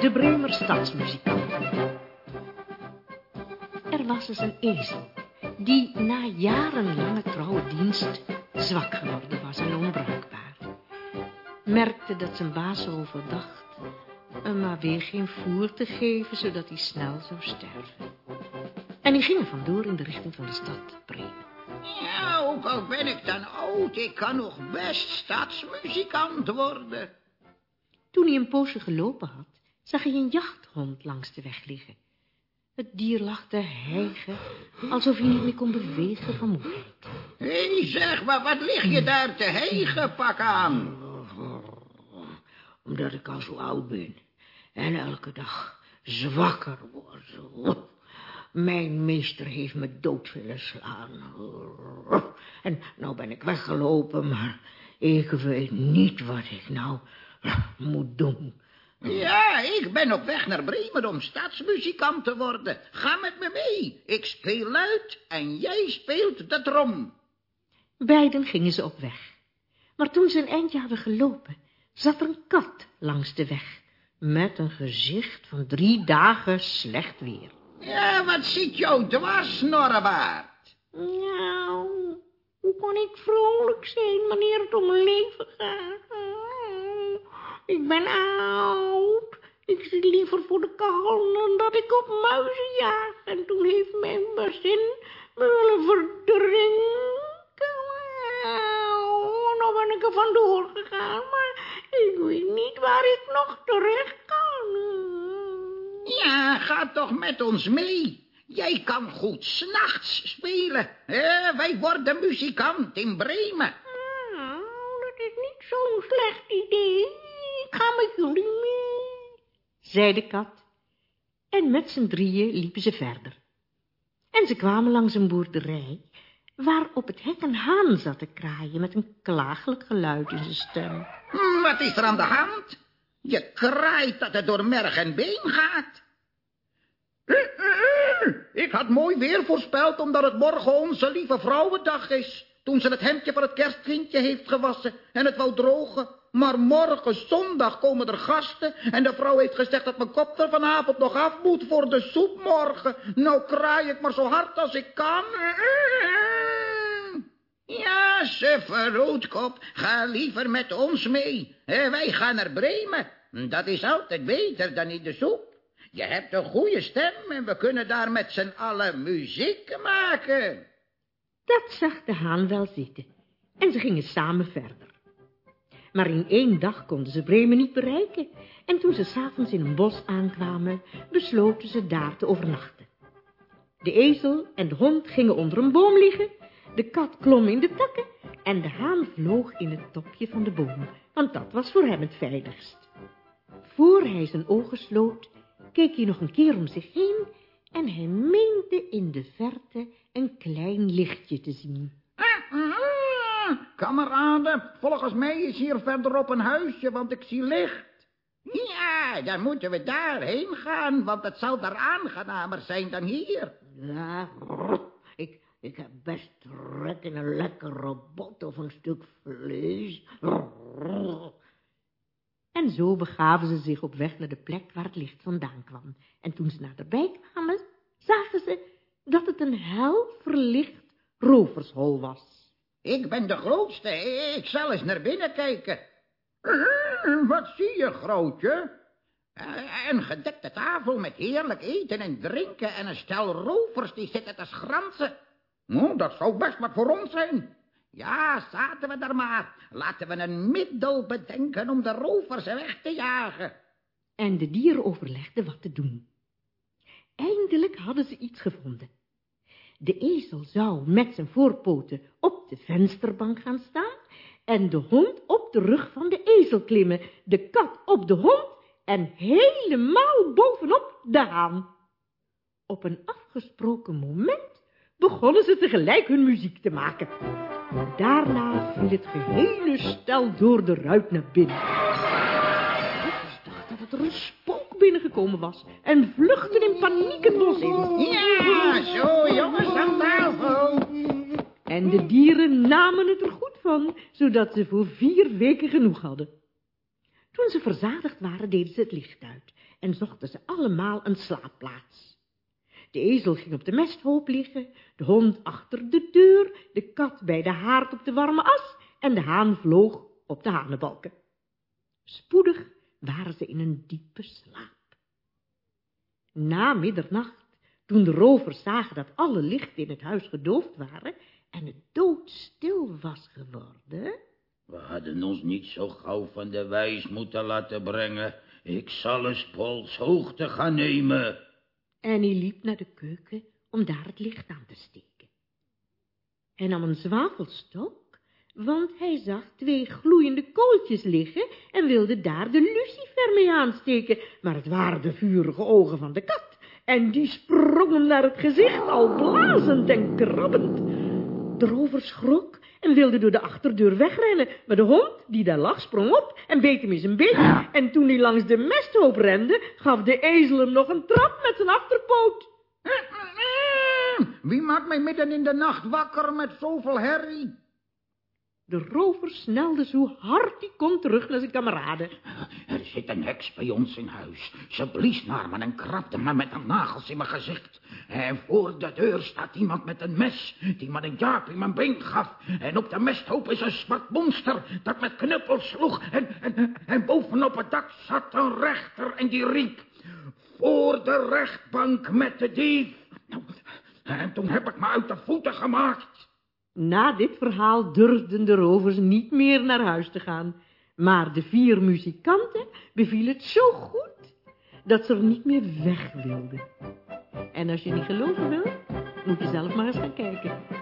De Bremer stadsmuzikanten. Er was eens een ezel, die na jarenlange trouwe dienst zwak geworden was en onbruikbaar. Merkte dat zijn baas overdacht hem maar weer geen voer te geven, zodat hij snel zou sterven. En hij ging er vandoor in de richting van de stad Bremen. Ja, ook al ben ik dan oud, ik kan nog best stadsmuzikant worden. Toen hij een poosje gelopen had, zag hij een jachthond langs de weg liggen. Het dier lag te hijgen, alsof hij niet meer kon bewegen van moeheid. Hé, hey, zeg, maar wat lig je daar te hijgen, pak aan? Omdat ik al zo oud ben en elke dag zwakker word. Mijn meester heeft me dood willen slaan. En nou ben ik weggelopen, maar ik weet niet wat ik nou moet doen. Ja, ik ben op weg naar Bremen om stadsmuzikant te worden. Ga met me mee. Ik speel luid en jij speelt de trom. Beiden gingen ze op weg. Maar toen ze een eindje hadden gelopen, zat er een kat langs de weg, met een gezicht van drie dagen slecht weer. Ja, wat zit jou dwars, Snorrebaard? Nou, hoe kan ik vrolijk zijn wanneer het om mijn leven gaat? Ik ben oud. Ik zit liever voor de kachel dan dat ik op muizen jaag. En toen heeft mijn bazin me willen verdrinken. Nou ben ik er vandoor gegaan, maar ik weet niet waar ik nog terecht kan. Ja, ga toch met ons mee. Jij kan goed s'nachts spelen. Eh, wij worden muzikant in Bremen. Nou, dat is niet zo'n slecht idee ga met jullie mee, zei de kat. En met z'n drieën liepen ze verder. En ze kwamen langs een boerderij, waar op het hek een haan zat te kraaien met een klagelijk geluid in zijn stem. Hm, wat is er aan de hand? Je kraait dat het door merg en been gaat. Ik had mooi weer voorspeld, omdat het morgen onze lieve vrouwendag is. Toen ze het hemdje van het kerstkindje heeft gewassen en het wou drogen. Maar morgen zondag komen er gasten en de vrouw heeft gezegd dat mijn kop er vanavond nog af moet voor de soep morgen. Nou kraai ik maar zo hard als ik kan. Ja, suffe roodkop, ga liever met ons mee. Wij gaan naar Bremen. Dat is altijd beter dan in de soep. Je hebt een goede stem en we kunnen daar met z'n allen muziek maken. Dat zag de haan wel zitten en ze gingen samen verder. Maar in één dag konden ze Bremen niet bereiken. En toen ze s'avonds in een bos aankwamen, besloten ze daar te overnachten. De ezel en de hond gingen onder een boom liggen, de kat klom in de takken en de haan vloog in het topje van de boom, want dat was voor hem het veiligst. Voor hij zijn ogen sloot, keek hij nog een keer om zich heen en hij meende in de verte een klein lichtje te zien. Kameraden, volgens mij is hier verderop een huisje, want ik zie licht. Ja, dan moeten we daarheen gaan, want het zal daar aangenamer zijn dan hier. Ja, ik, ik heb best trek in een lekker robot of een stuk vlees. En zo begaven ze zich op weg naar de plek waar het licht vandaan kwam. En toen ze naderbij kwamen, zagen ze dat het een hel verlicht rovershol was. Ik ben de grootste, ik zal eens naar binnen kijken. Wat zie je, grootje? Eh, een gedekte tafel met heerlijk eten en drinken en een stel rovers die zitten te schransen. Nou, dat zou best wat voor ons zijn. Ja, zaten we daar maar. Laten we een middel bedenken om de rovers weg te jagen. En de dieren overlegden wat te doen. Eindelijk hadden ze iets gevonden. De ezel zou met zijn voorpoten op de vensterbank gaan staan en de hond op de rug van de ezel klimmen, de kat op de hond en helemaal bovenop de haan. Op een afgesproken moment begonnen ze tegelijk hun muziek te maken. Daarna viel het gehele stel door de ruit naar binnen. De dachten dat er een binnengekomen was en vluchtten in paniek het bos in. Ja, zo jongens aan tafel. En de dieren namen het er goed van, zodat ze voor vier weken genoeg hadden. Toen ze verzadigd waren, deden ze het licht uit en zochten ze allemaal een slaapplaats. De ezel ging op de mesthoop liggen, de hond achter de deur, de kat bij de haard op de warme as en de haan vloog op de hanenbalken. Spoedig waren ze in een diepe slaap. Na middernacht, toen de rovers zagen dat alle lichten in het huis gedoofd waren en het doodstil was geworden... We hadden ons niet zo gauw van de wijs moeten laten brengen. Ik zal eens Pols hoogte gaan nemen. En hij liep naar de keuken om daar het licht aan te steken. Hij nam een zwavelstok, want hij zag twee gloeiende kooltjes liggen en wilde daar de lucifer mee aansteken, maar het waren de vurige ogen van de kat, en die sprongen naar het gezicht, al blazend en krabbend. De rover schrok en wilde door de achterdeur wegrennen, maar de hond, die daar lag, sprong op en beet hem in zijn been. En toen hij langs de mesthoop rende, gaf de ezel hem nog een trap met zijn achterpoot. Wie maakt mij midden in de nacht wakker met zoveel herrie? De rover snelde zo hard hij kon terug naar zijn kameraden. Er zit een heks bij ons in huis. Ze blies naar me en krabde me met een nagels in mijn gezicht. En voor de deur staat iemand met een mes, die me een jaap in mijn been gaf. En op de mesthoop is een zwart monster dat met knuppels sloeg. En, en, en bovenop het dak zat een rechter en die riep... Voor de rechtbank met de dief. Nou, en toen heb ik me uit de voeten gemaakt. Na dit verhaal durfden de rovers niet meer naar huis te gaan. Maar de vier muzikanten beviel het zo goed, dat ze er niet meer weg wilden. En als je niet geloven wil, moet je zelf maar eens gaan kijken.